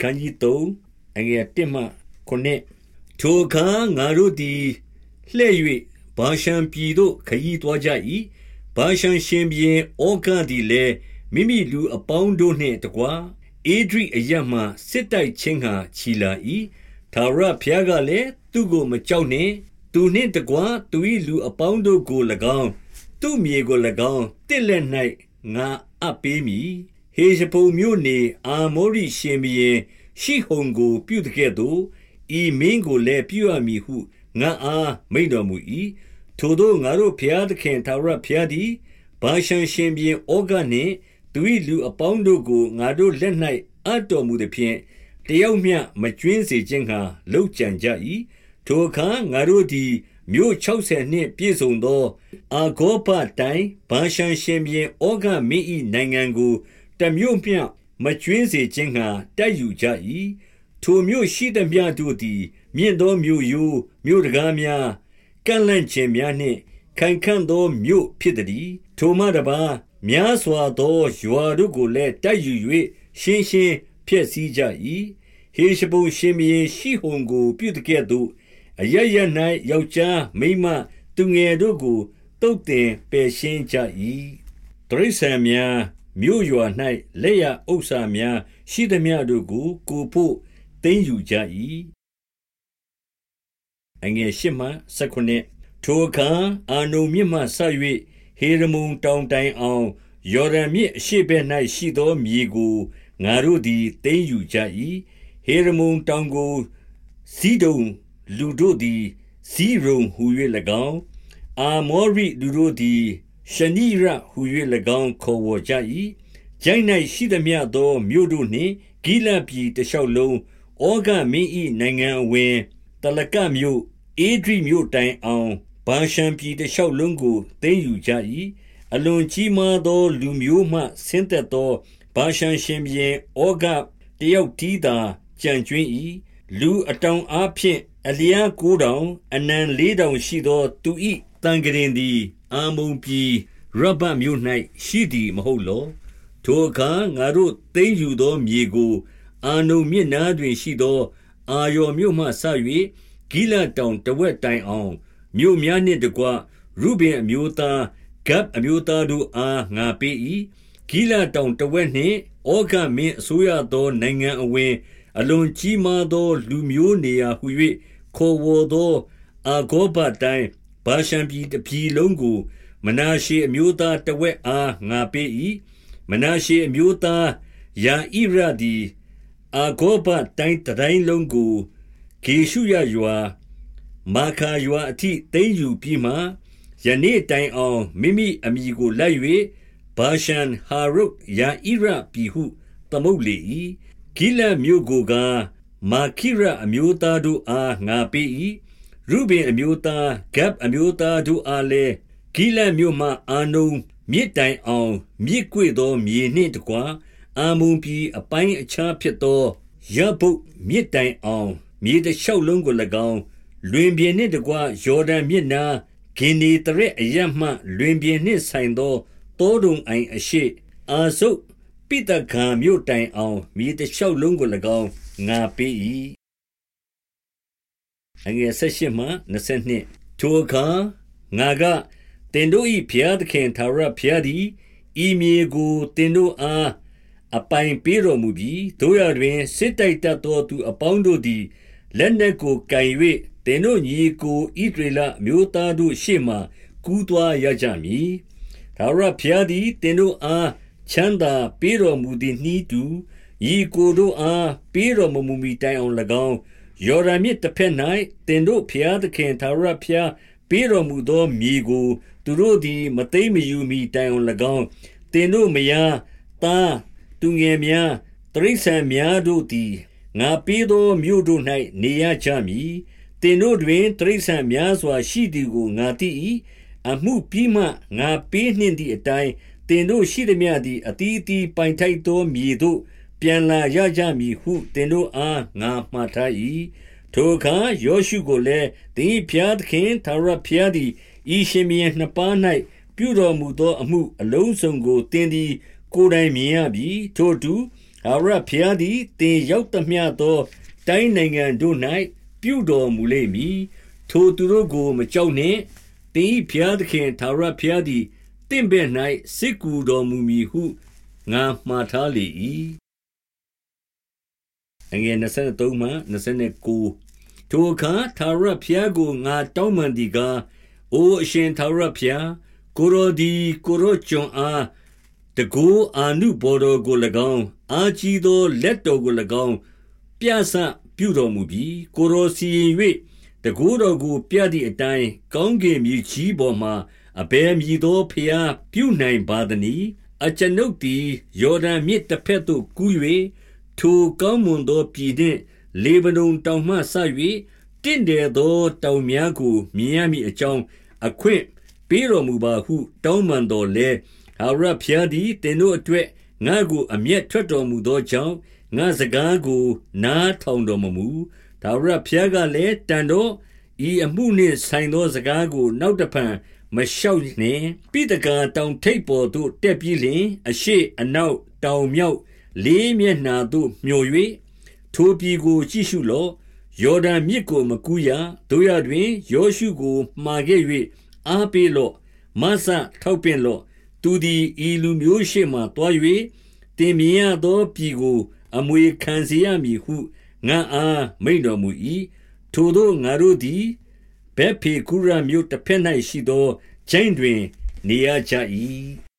ခန်းကြီး3အငယ်1မှ9ထိုအခါငါတို့သည်လှဲ့၍ဘာရှံပြည်သို့ခရီးသွားကြ၏ဘာရှံရှင်ဘရင်ဩဃသည်လည်းမိမိလူအပေါင်းတို့နှင့်တကွာအေဒရိအရမှစစ်တိုက်ခြင်းဟာခြီလာ၏သာရဖျားကလည်းသူကိုမကြောက်နှင့်သူနှင့်တကွာသူ၏လူအပေါင်းတို့ကို၎င်းသူ့မြေကို၎င်းတစ်လက်၌ငါအပ်ပေးမည် ဟေရှပုံမြို့နေ အာမောရိရှင်ဘရင် ရှိဟုန်ကို ပြုတကဲ့သို့ ဤမင်းကိုလည်း ပြုရမည်ဟု ငါအား မိန်တော်မူ၏ထိုသောငါတို့ဖျားသခင်သာရဖျားသည်ဘာရှန်ရှင်ဘရင်ဩဂနှင့် သူ၏လူအပေါင်းတို့ကို ငါတို့လက်၌အပ်တော်မူသည်ဖြင့် တယောက်မျှ မကျွင်းစေခြင်းဟာလှုပ်ကြံကြ၏ထိုအခါ ငါတို့သည် မြို့60နှင့် ပြည့်စုံသော အာဂေါဘတိုင်းဘာရှန်ရှင်ဘရင် ဩဃမင်း၏နိုင်ငံကို တမြို့မျှမကျွင်းစေခြင်းဟာတိုက်ယူကြ၏ထိုမြို့ရှိသမျှတို့သည် မြင့်သောမြို့ရိုးမြို့တကားများကန့်လန့်ခြင်းများနှင့်ခိုင်ခံ့သောမြို့ဖြစ်သည်ထိုမှတပါများစွာသောရွာတို့ကိုလည်းတိုက်ယူ၍ရှင်းရှင်းဖျက်ဆီးကြ၏ဟေရှဘုန်ရှင်မင်းရှိဟုန်ကို ပြုတကဲ့သို့အရရ၌ယောက်ျားမိန်းမသူငယ်တို့ကိုတုတ်တင်ပယ်ရှင်းကြ၏တရိษံများ မြို့ရွာ၌လက်ရဥစ္စာများရှိသမျှတို့ကို ကိုဖို့သိမ်းယူကြ၏အငယ်ရှစ်မှ၁၉ထိုအခါအာနုန်မြစ်မှဆက်၍ဟေရမုန်တောင်တိုင်အောင်ယော်ဒန်မြစ်အရှေ့ဘက်၌ရှိသောမြေကိုငါတို့သည်သိမ်းယူကြ၏ဟေရမုန်တောင်ကိုဇီဒုန်လူတို့သည်ဇီရုံဟူ၍၎င်းအာမောရိလူတို့သည် ရှနီရဟူ၍၎င်းခေါ်ဝေါ်ကြ၏ဂျိုင်း၌ရှိသမျှသောမြို့တို့နှင့်ဂိလပြည်တလျှောက်လုံးဩဃမင်း၏နိုင်ငံအဝင်တလကမြို့အေဒြိမြို့တိုင်အောင်ဗာရှံပြည်တလျှောက်လုံးကိုသိမ်းယူကြ၏အလွန်ကြီးမားသော လူမျိုးမှဆင်းသက်သောဗာရှံရှင်ဘရင်ဩဃတယောက်တည်းသာကြံကျွင်း၏လူအတောင်အားဖြင့်အလျားကိုးတောင်အနံလေးတောင်ရှိသောသူ၏ တန်ကရင်သည်အာမုန်ပြည်ရဗတ်မြို့၌ရှိသည်မဟုတ်လောထိုအခါငါတို့သိမ်းယူသောမြေကိုအာနုန်မြစ်နားတွင်ရှိသော အာယော်မြို့မှဆ၍ဂိလတောင်တဝက်တိုင်အောင်မြို့များနှင့်တကွရုဘင်အမျိုးသားဂတ်အမျိုးသားတို့အားငါပေး၏ဂိလတောင်တဝက်နှင့်ဩဃမင်းအစိုးရသောနိုင်ငံအဝင်အလွန်ကြီးမားသော လူမျိုးနေရာဟု၍ခေါ်ဝေါ်သောအာဂေါဘတိုင်း ဘာရှံပြည်တပြည်လုံးကို မနာရှေအမျိုးသားတဝက်အားငါပေး၏မနာရှေအမျိုးသားယာဣရသည်အာဂေါဘတိုင်းတိုင်းလုံးကိုဂေရှုရရွာမာခာရွာအထိသိမ်းယူပြီးမှယနေ့တိုင်အောင်မိမိအမိကိုလိုက်၍ဘာရှန်ဟာရုတ်ယာဣရပြည်ဟုသမုတ်လေ၏ဂိလမြို့ကိုကမာခိရအမျိုးသားတို့အားငါပေး၏ ရုဘင်အမျိုးသားဂပ်အမျိုးသားတို့အားလည်းဂိလမြို့မှအာနုံမြစ်တိုင်အောင်မြစ်ကွေ့သောမြေနှင့်တကွာအာမုန်ပြည်အပိုင်းအခြားဖြစ်သောရဘုတ်မြစ်တိုင်အောင်မြေတလျှောက်လုံးကို၎င်းလွင်ပြင်နှင့်တကွယော်ဒန်မြစ်နာဂင်နေတရက်အရမှလွင်ပြင်နှင့်ဆိုင်သောတောတုံအိုင်အရှိအာဆုတ်ပိတကံမြို့တိုင်အောင်မြေတလျှောက်လုံးကို၎င်းငါပေး၏ အငယ်၁၈မှ22ထိုအခါငါကတင်တို့၏ဘုရားသခင်သာရဘုရားသည်ဤမြေကိုတင်တို့အားအပိုင်ပေးတော်မူပြီးတို့ရတွင်စစ်တိုက်တတ်သောသူအပေါင်းတို့သည်လက်နက်ကိုကင်၍တင်တို့ညီကိုဣဒရေလမျိုးသားတို့ရှေ့မှကူးသွားရကြမည်သာရဘုရားသည်တင်တို့အားချမ်းသာပေးတော်မူသည်နှီးတူဤကိုတို့အားပေးတော်မမူမီတိုင်အောင်၎င်း ယော်ဒန်မြစ်တစ်ဖက်၌တင်တို့ဖျားသခင်သာရဖျားပေးတော်မူသောမြေကို သူတို့သည် မသိမယူမီတိုင်အောင်၎င်းတင်တို့မယားသားသူငယ်များတရိษံများတို့သည်ငါပေးသောမြို့တို့၌နေရကြမည်တင်တို့တွင်တရိษံများစွာရှိသည်ကိုငါသိ၏အမှုပြီးမှငါပေးနှင့်သည့်အတိုင်းတင်တို့ရှိသည်များသည်အတီးအတီးပိုင်ထိုက်သောမြေတို့ ပြန်လာရကြမည်ဟုသင်တို့အားငါမှားထား၏ထိုအခါယောရှုကိုလည်းသင်ဖျားသခင်သာရဖျားသည်ဤရှင်မြင်းနှစ်ပါး၌ပြုတော်မူသောအမှုအလုံးစုံကိုသင်သည် ကိုယ်တိုင်မြင်ရပြီထို့သူထာဝရဘုရားသည်သင်ရောက်သမျှသော တိုင်းနိုင်ငံတို့၌ပြုတော်မူလိမ့်မည်။ထိုသူတို့ကိုမကြောက်နှင့်။သင်၏ဘုရားသခင်ထာဝရဘုရားသည်သင့်ဘက်၌စစ်ကူတော်မူမည်ဟုငါမှားထားလေ၏။ 23မှ29ထိုအခါထာဝရဘုရားကိုငါတောင်းပန်သည်ကား၊အိုအရှင်ထာဝရဘုရား၊ကိုယ်တော်သည်ကိုယ်တော်ကျွန်အားတန်ခိုးအာနုဘော်တော်ကို၎င်း၊အားကြီးသောလက်တော်ကို၎င်းပြစပြုတော်မူပြီ။ကိုယ်တော်စီရင်၍တန်ခိုးတော်ကိုပြသည်အတိုင်း၊ကောင်းကင်မြေကြီးပေါ်မှာအဘယ်မည်သောဘုရားပြုနိုင်ပါသနည်း။အကျွန်ုပ်သည်ယော်ဒန်မြစ်တဘက်သို့ကူး၍၊ ထိုကောင်းမွန်သောပြည်နှင့် လေဗနုန်တောင်မှစ၍တင့်တယ်သောတောင်များကို မြင်ရမည်အကြောင်း အခွင့်ပေးတော်မူပါဟု တောင်းပန်သော်လည်း၊ထာဝရဘုရားသည် သင်တို့အတွက် ငါ့ကို အမျက်ထွက်တော်မူသောကြောင့်၊ငါ့စကားကို နားထောင်တော်မမူ။ထာဝရဘုရားကလည်း၊တန်တော့။ဤအမှုနှင့်ဆိုင်သော စကားကို နောက်တဖန် မလျှောက်နှင့်။ပိသဂါတောင်ထိပ်ပေါ်သို့ တက်ပြီးလျှင်၊အရှေ့၊အနောက်၊တောင်၊မြောက် လေးမျက်နှာသို့မျှော်၍၊ထိုပြည်ကိုကြည့်ရှုလော့။ယော်ဒန်မြစ်ကိုမကူးရ။သို့ရာတွင်ယောရှုကိုမှာခဲ့၍အားပေးလော့။မစထောက်ပင့်လော့။သူသည်ဤလူမျိုးရှေ့မှာသွား၍၊သင်မြင်ရသောပြည်ကို အမွေခံစေရမည်ဟုငါ့အားမိန့်တော်မူ၏။ထိုသို့ငါတို့သည်ဗက်ပေဂုရမြို့တဘက်၌ရှိသောချိုင့်တွင် နေရကြ၏။